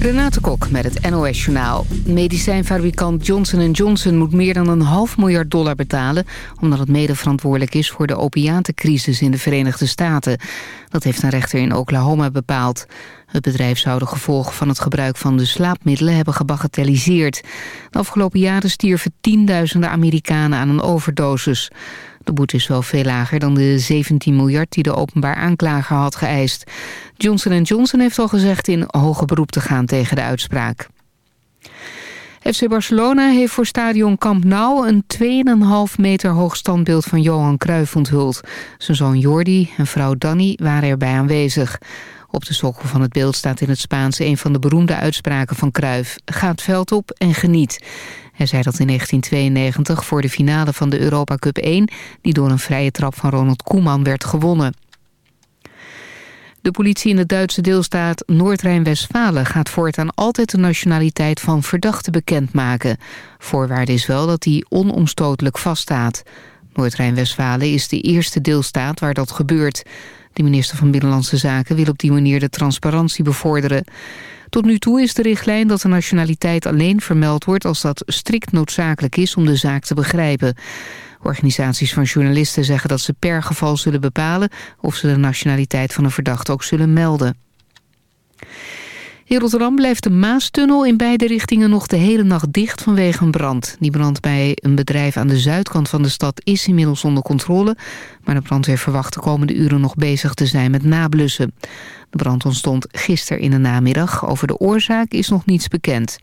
Renate Kok met het NOS Journaal. Medicijnfabrikant Johnson Johnson moet meer dan een half miljard dollar betalen... omdat het mede verantwoordelijk is voor de opiatencrisis in de Verenigde Staten. Dat heeft een rechter in Oklahoma bepaald. Het bedrijf zou de gevolgen van het gebruik van de slaapmiddelen hebben gebagatelliseerd. De afgelopen jaren stierven tienduizenden Amerikanen aan een overdosis. De boete is wel veel lager dan de 17 miljard die de openbaar aanklager had geëist. Johnson Johnson heeft al gezegd in hoger beroep te gaan tegen de uitspraak. FC Barcelona heeft voor stadion Camp Nou een 2,5 meter hoog standbeeld van Johan Cruijff onthuld. Zijn zoon Jordi en vrouw Danny waren erbij aanwezig. Op de sokkel van het beeld staat in het Spaans een van de beroemde uitspraken van Cruijff. Ga het veld op en geniet. Hij zei dat in 1992 voor de finale van de Europa Cup 1... die door een vrije trap van Ronald Koeman werd gewonnen. De politie in de Duitse deelstaat Noord-Rijn-Westfalen gaat voortaan altijd de nationaliteit van verdachten bekendmaken. Voorwaarde is wel dat die onomstotelijk vaststaat. Noord-Rijn-Westfalen is de eerste deelstaat waar dat gebeurt. De minister van Binnenlandse Zaken wil op die manier de transparantie bevorderen. Tot nu toe is de richtlijn dat de nationaliteit alleen vermeld wordt... als dat strikt noodzakelijk is om de zaak te begrijpen. Organisaties van journalisten zeggen dat ze per geval zullen bepalen... of ze de nationaliteit van een verdachte ook zullen melden. In Rotterdam blijft de Maastunnel in beide richtingen nog de hele nacht dicht vanwege een brand. Die brand bij een bedrijf aan de zuidkant van de stad is inmiddels onder controle. Maar de brandweer verwacht de komende uren nog bezig te zijn met nablussen. De brand ontstond gisteren in de namiddag. Over de oorzaak is nog niets bekend.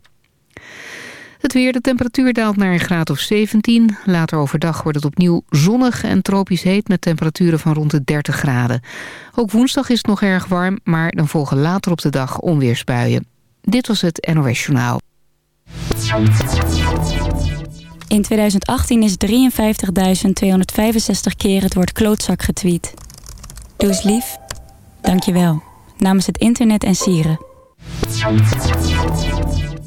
Het weer, de temperatuur daalt naar een graad of 17. Later overdag wordt het opnieuw zonnig en tropisch heet... met temperaturen van rond de 30 graden. Ook woensdag is het nog erg warm, maar dan volgen later op de dag onweersbuien. Dit was het NOS Journaal. In 2018 is 53.265 keer het woord klootzak getweet. Doe eens lief. Dank je wel. Namens het internet en sieren.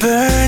burn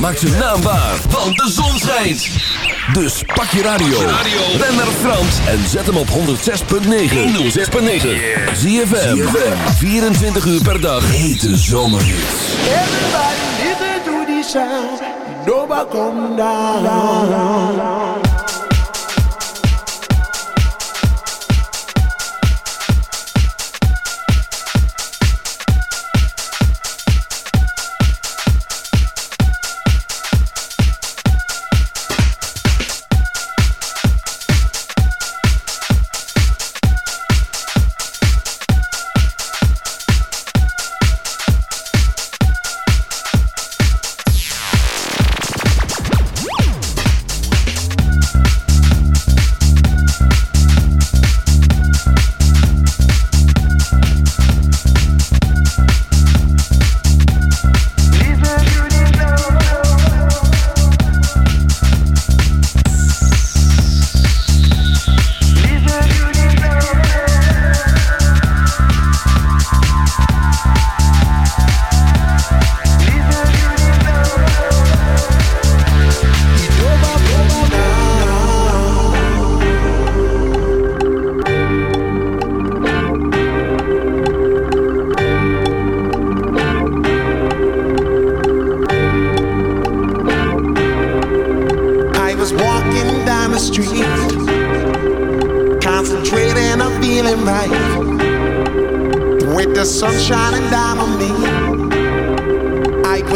Maak zijn naambaar want de zon schijnt. Dus pak je radio, ren naar Frans en zet hem op 106.9. 106.9. Zie je 24 uur per dag. Hete zomerhits. Everybody listen to sound. Nobody.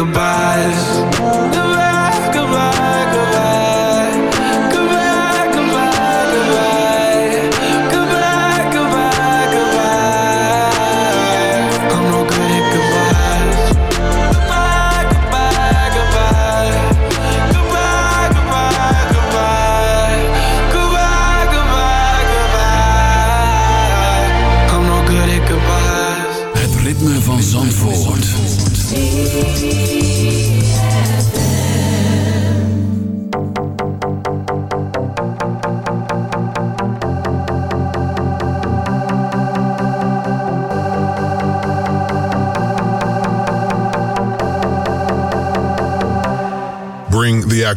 Goodbyes.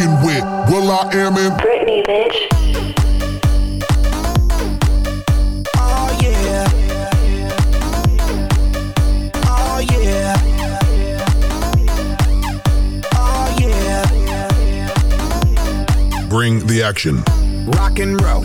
now rocking with will.i.am in Britney, bitch. Oh yeah. Oh yeah. Oh yeah. Bring the action. Rock and roll.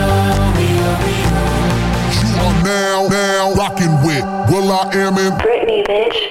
rocking with will.i.am in Britney, bitch.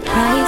Forget